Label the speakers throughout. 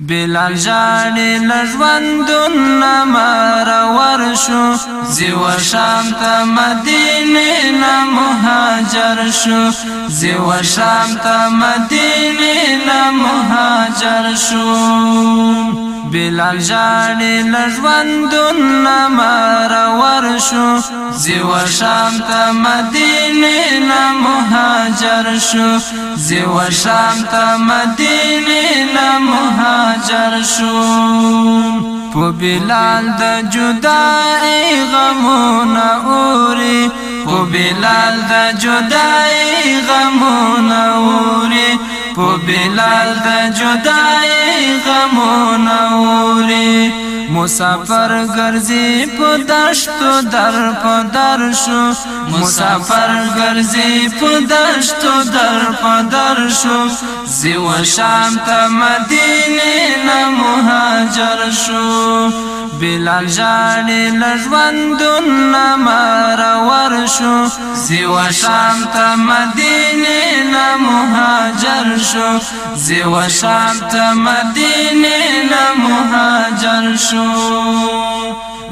Speaker 1: بلال جانی لژوندون نمارور شو زیو شام تا مدینه نمهاجر شو زیو شام تا مدینه نمهاجر شو بلال جانی لژوندون نمارور شو زیو شام تا مدینه نمهاجر شو زیو شام تا مدینه نمهاجر حجر شو په بلال د جدای غمونه اوري په بلال د جدای غمونه اوري په بلال د جدای غمونه اوري مسافر ګرځي په دشتو در په در شو مسافر ګرځي په دشتو در په در شو زیو شام ته مدینه حجر شو بلال جانی لجوندون نمارا ورشو زیو شام تا مدینی نمهاجر شو زیو شام تا مدینی نمهاجر شو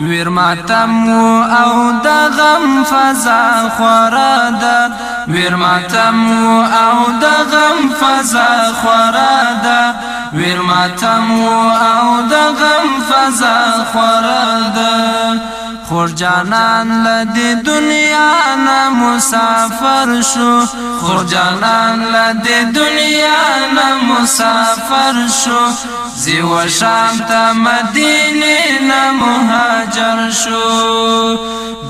Speaker 1: ویر ماتم و او د غم فضا خورا ده ویر ماتم و او د غم فضا خورا ده ویر ماتم او د غم فضا خورده خور جانان لدی دنیا مسافر شو خو جانان لد دنیا نه مسافر شو زیو شام ته مدینه نه مهاجر شو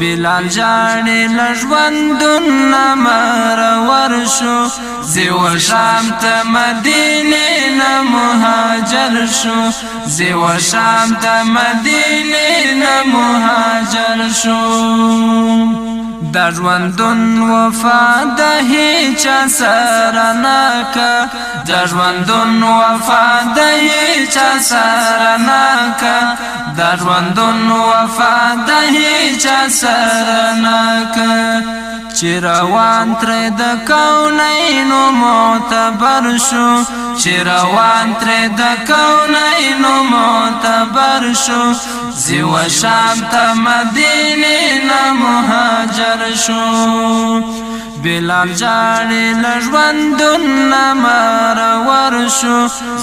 Speaker 1: بلال جاړې لژوندون نمر ورشو زیو شام ته مدینه نه مهاجر شو زیو شام ته مدینه نه مهاجر شو د ژوندون وفا د هیچا سره ناکا د ژوندون وفا د هیچا سره ناکا د ژوندون وفا د هیچا سره ناکا چې روان تر د کونینو معتبر شو چې روان تر د کونینو معتبر شو زیو شام ته مدینه نه مهاجر شو بلال جاړې لژوندون نمار ور شو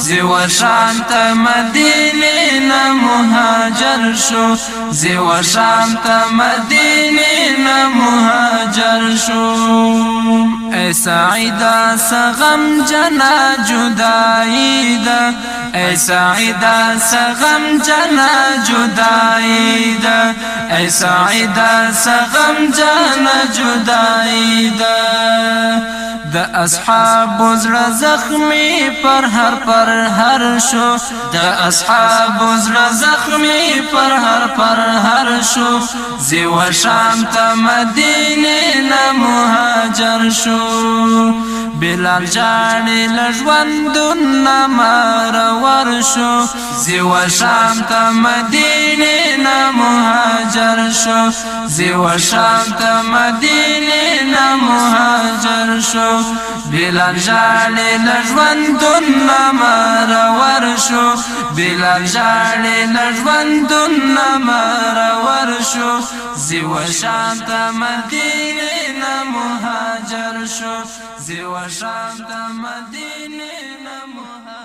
Speaker 1: زیو شام ته مدینه نه مهاجر شو زیو شام ته مدینه نه مهاجر حجر شوم اے سعیدا سغم جنا جدائی دا اے سعیدا سغم جنا جدائی دا اے سعیدا سغم جنا جدائی دا د اصحاب زړه زخمی پر هر پر هر شو د اصحاب زړه زخمی پر هر پر هر شو زیو شام ته مدینه روان شو بلال جاړي لژوندون نامار ور شو زیوا شام ته مدینه نه مهاجر شو زیوا شام ته مدینه نه مهاجر شو بلال جاړي لژوندون نامار ور شو بلا جاړې لژوندون نمرور شو زیو شام ته مدینه نه مهاجر شو زیو شام ته مدینه نه مهاجر